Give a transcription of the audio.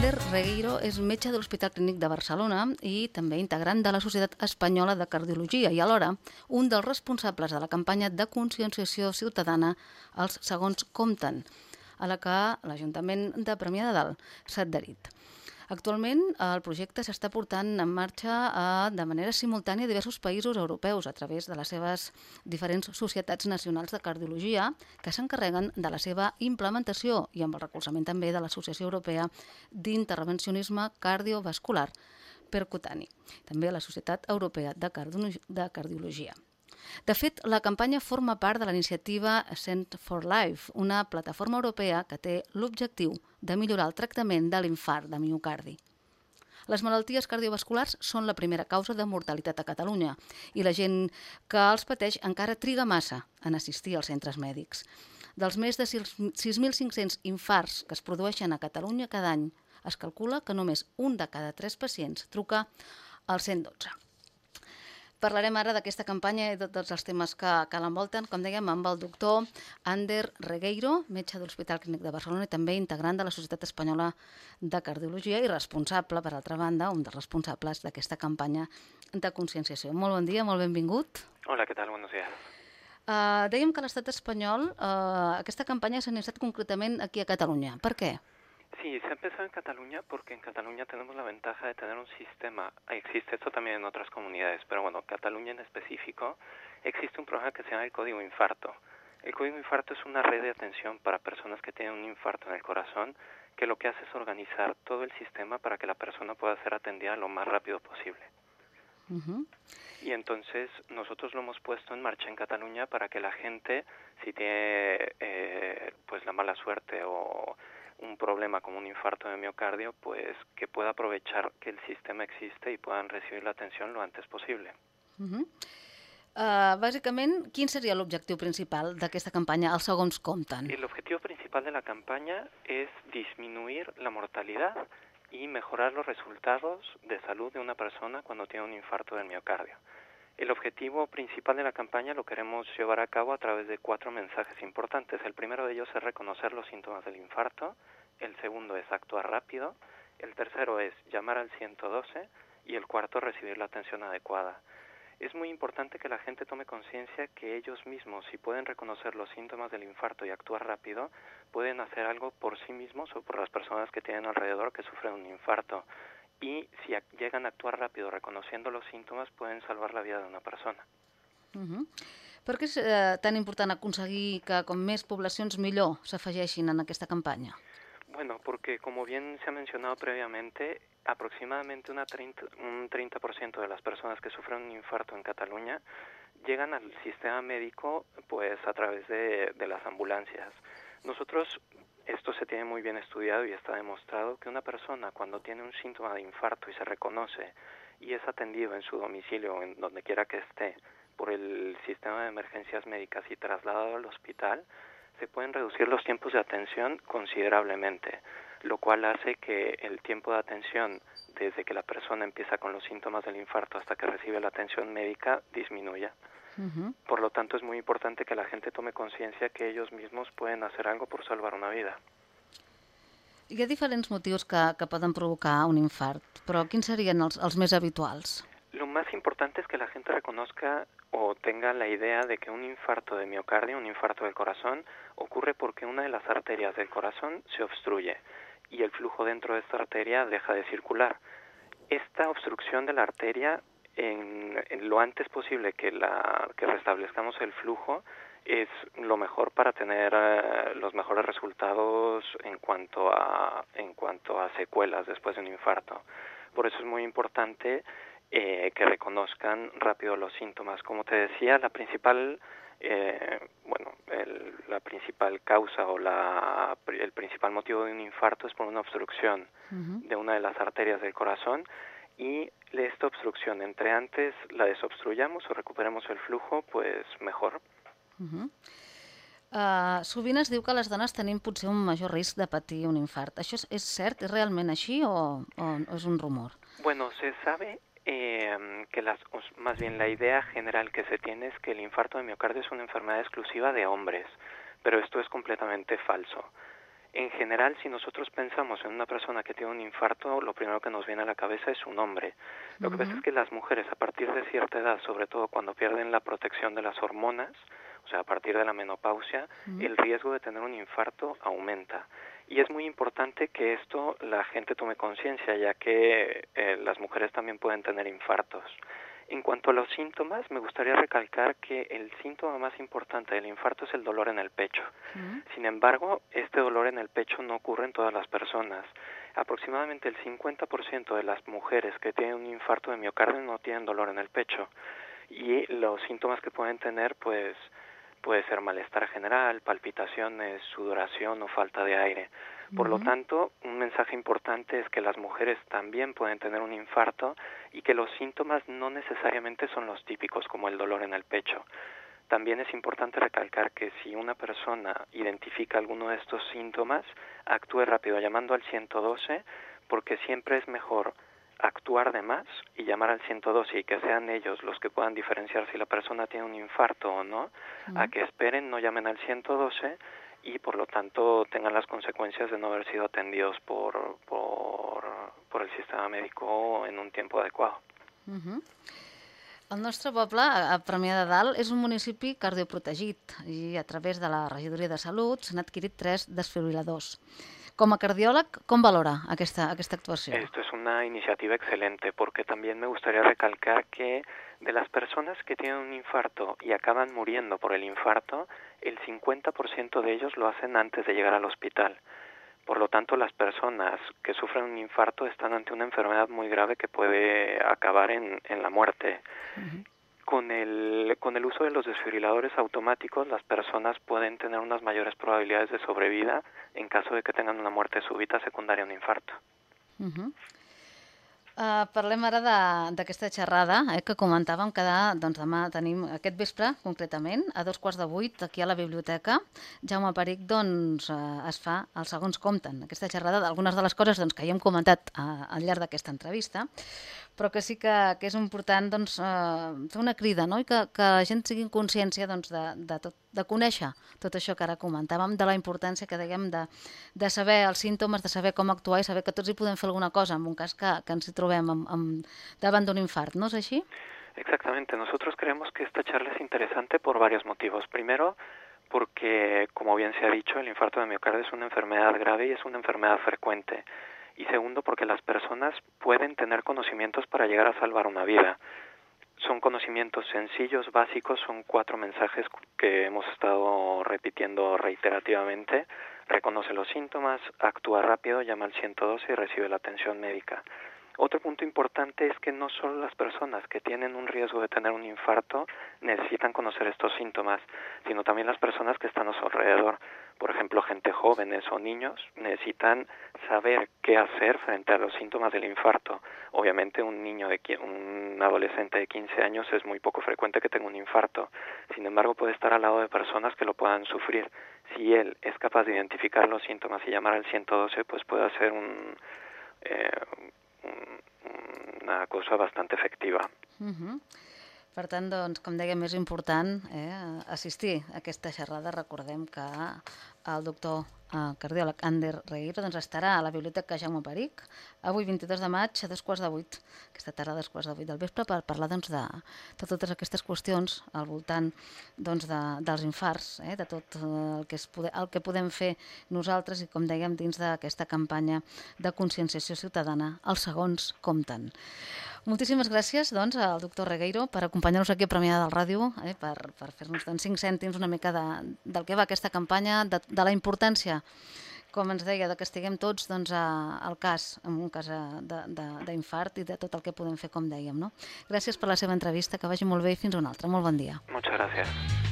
Ander Regueiro és metge de l'Hospital Clínic de Barcelona i també integrant de la Societat Espanyola de Cardiologia i alhora un dels responsables de la campanya de conscienciació ciutadana Els segons compten, a la que l'Ajuntament de Premià de Dalt s'ha adherit. Actualment el projecte s'està portant en marxa eh, de manera simultània a diversos països europeus a través de les seves diferents societats nacionals de cardiologia que s'encarreguen de la seva implementació i amb el recolzament també de l'Associació Europea d'Intervencionisme Cardiovascular Percutani, també la Societat Europea de, Cardiologia. De fet, la campanya forma part de la iniciativa Send for Life, una plataforma europea que té l'objectiu de millorar el tractament de l'infart de miocardi. Les malalties cardiovasculars són la primera causa de mortalitat a Catalunya i la gent que els pateix encara triga massa en assistir als centres mèdics. Dels més de 6.500 infarts que es produeixen a Catalunya cada any, es calcula que només un de cada tres pacients truca al 112. Parlarem ara d'aquesta campanya i de tots els temes que, que l'envolten, com dèiem, amb el doctor Ander Regueiro, metge de l'Hospital Clínic de Barcelona i també integrant de la Societat Espanyola de Cardiologia i responsable, per altra banda, un dels responsables d'aquesta campanya de conscienciació. Molt bon dia, molt benvingut. Hola, què tal? Buenos días. Uh, dèiem que l'estat espanyol, uh, aquesta campanya s'ha iniciat concretament aquí a Catalunya. Per què? Sí, se ha empezado en Cataluña porque en Cataluña tenemos la ventaja de tener un sistema, existe esto también en otras comunidades, pero bueno, Cataluña en específico, existe un programa que se llama el Código Infarto. El Código Infarto es una red de atención para personas que tienen un infarto en el corazón, que lo que hace es organizar todo el sistema para que la persona pueda ser atendida lo más rápido posible. Y entonces nosotros lo hemos puesto en marcha en Cataluña para que la gente, si tiene eh, pues la mala suerte o problema como un infarto de miocardio, pues que pueda aprovechar que el sistema existe y puedan recibir la atención lo antes posible. Uh -huh. uh, bàsicament, quin seria l'objectiu principal d'aquesta campanya, els segons compten? El objetivo principal de la campaña es disminuir la mortalidad y mejorar los resultados de salud de una persona cuando tiene un infarto del miocardio. El objetivo principal de la campaña lo queremos llevar a cabo a través de cuatro mensajes importantes. El primero de ellos es reconocer los síntomas del infarto, el segundo es actuar rápido, el tercero es llamar al 112 y el cuarto recibir la atención adecuada. Es muy importante que la gente tome conciencia que ellos mismos, si pueden reconocer los síntomas del infarto y actuar rápido, pueden hacer algo por sí mismos o por las personas que tienen alrededor que sufren un infarto y si llegan a actuar rápido reconociendo los síntomas pueden salvar la vida de una persona. Uh -huh. Per tan important aconseguir que com més poblacions millor s'afegeixin en aquesta campanya? Bueno, porque como bien se ha mencionado previamente, aproximadamente una 30, un 30% de las personas que sufren un infarto en Cataluña llegan al sistema médico pues a través de, de las ambulancias. Nosotros esto se tiene muy bien estudiado y está demostrado que una persona cuando tiene un síntoma de infarto y se reconoce y es atendido en su domicilio o en donde quiera que esté por el sistema de emergencias médicas y trasladado al hospital, se pueden reducir los tiempos de atención considerablemente, lo cual hace que el tiempo de atención desde que la persona empieza con los síntomas del infarto hasta que recibe la atención médica disminuya. Por lo tanto, es muy importante que la gente tome conciencia que ellos mismos pueden hacer algo por salvar una vida. Hi ha diferents motius que, que poden provocar un infart, però quins serien els, els més habituals? Más importante es que la gente reconozca o tenga la idea de que un infarto de miocardio, un infarto del corazón, ocurre porque una de las arterias del corazón se obstruye y el flujo dentro de esta arteria deja de circular. Esta obstrucción de la arteria en, lo antes posible que, la, que restablezcamos el flujo es lo mejor para tener eh, los mejores resultados en cuanto a en cuanto a secuelas después de un infarto. Por eso es muy importante eh, que reconozcan rápido los síntomas. Como te decía, la principal eh, bueno, el, la principal causa o la, el principal motivo de un infarto es por una obstrucción de una de las arterias del corazón y esta obstrucción, entre antes la desobstruyamos o recuperemos el flujo, pues mejor. Uh -huh. uh, sovint es diu que les dones tenim potser un major risc de patir un infart. Això és, és cert? És realment així o, o, o és un rumor? Bueno, se sabe eh, que las, más bien la idea general que se tiene es que el infarto de miocardio es una enfermedad exclusiva de hombres, pero esto es completamente falso. En general, si nosotros pensamos en una persona que tiene un infarto, lo primero que nos viene a la cabeza es su nombre. Lo que pasa es que las mujeres, a partir de cierta edad, sobre todo cuando pierden la protección de las hormonas, o sea, a partir de la menopausia, el riesgo de tener un infarto aumenta. Y es muy importante que esto la gente tome conciencia, ya que eh, las mujeres también pueden tener infartos. En cuanto a los síntomas, me gustaría recalcar que el síntoma más importante del infarto es el dolor en el pecho. Sin embargo, este dolor en el pecho no ocurre en todas las personas. Aproximadamente el 50% de las mujeres que tienen un infarto de miocardio no tienen dolor en el pecho. Y los síntomas que pueden tener, pues, puede ser malestar general, palpitaciones, sudoración o falta de aire. Por lo tanto, un mensaje importante es que las mujeres también pueden tener un infarto y que los síntomas no necesariamente son los típicos como el dolor en el pecho. También es importante recalcar que si una persona identifica alguno de estos síntomas, actúe rápido llamando al 112 porque siempre es mejor actuar de más y llamar al 112 y que sean ellos los que puedan diferenciar si la persona tiene un infarto o no, a que esperen, no llamen al 112 y por lo tanto tengan las consecuencias de no haber sido atendidos por, por, por el sistema médico en un tiempo adecuado. Uh -huh. El nostre poble, a Premià de Dalt, és un municipi cardioprotegit i a través de la regidoria de salut s'han adquirit tres desfibriladors. Com a cardiòleg, com valora aquesta, aquesta actuació? Esto es una iniciativa excelente porque también me gustaría recalcar que de las personas que tienen un infarto y acaban muriendo por el infarto, el 50% de ellos lo hacen antes de llegar al hospital. Por lo tanto, las personas que sufren un infarto están ante una enfermedad muy grave que puede acabar en, en la muerte. Con el, con el uso de los desfibriladores automáticos, las personas pueden tener unas mayores probabilidades de sobrevida en caso de que tengan una muerte súbita secundaria a un infarto. Uh, parlem ara d'aquesta xerrada eh, que comentàvem que doncs, demà tenim aquest vespre, concretament, a dos quarts de vuit, aquí a la biblioteca. Jaume Peric doncs, uh, es fa els segons compten. Aquesta xerrada d'algunes de les coses doncs, que ja hem comentat uh, al llarg d'aquesta entrevista, però que sí que, que és important doncs, uh, fer una crida no? i que, que la gent sigui en consciència doncs, de, de, tot, de conèixer tot això que ara comentàvem, de la importància que dèiem de, de saber els símptomes, de saber com actuar i saber que tots hi podem fer alguna cosa en un cas que, que ens hi trobem amb, amb, davant d'un infart, ¿no es així? Exactamente. Nosotros creemos que esta charla es interesante por varios motivos. Primero, porque, como bien se ha dicho, el infarto de miocardio es una enfermedad grave y es una enfermedad frecuente. Y segundo, porque las personas pueden tener conocimientos para llegar a salvar una vida. Son conocimientos sencillos, básicos, son cuatro mensajes que hemos estado repitiendo reiterativamente. Reconoce los síntomas, actúa rápido, llama al 112 y recibe la atención médica. Otro punto importante es que no solo las personas que tienen un riesgo de tener un infarto necesitan conocer estos síntomas, sino también las personas que están a su alrededor. Por ejemplo, gente jóvenes o niños necesitan saber qué hacer frente a los síntomas del infarto. Obviamente un niño de un adolescente de 15 años es muy poco frecuente que tenga un infarto. Sin embargo, puede estar al lado de personas que lo puedan sufrir. Si él es capaz de identificar los síntomas y llamar al 112, pues puede hacer un eh, una cosa bastante efectiva. Uh -huh. Per tant, doncs, com dèiem, és important eh, assistir a aquesta xerrada. Recordem que el doctor eh, cardiòleg Ander Reguero doncs, estarà a la Biblioteca Jaume Peric avui 22 de maig a dos quarts de vuit, aquesta tarda a dos quarts de vuit del vespre per parlar doncs, de, de totes aquestes qüestions al voltant doncs, de, dels infarts, eh, de tot el que, es pode, el que podem fer nosaltres i com dèiem dins d'aquesta campanya de conscienciació ciutadana, els segons compten. Moltíssimes gràcies doncs, al doctor Regueiro per acompanyar-nos aquí a Premià del Ràdio, eh, per, per fer-nos doncs, cinc cèntims una mica de, del que va aquesta campanya, de, de la importància com ens deia, de que estiguem tots doncs, a, al cas, en un cas d'infart i de tot el que podem fer, com dèiem. No? Gràcies per la seva entrevista, que vagi molt bé i fins una altra. Molt bon dia. Muchas gracias.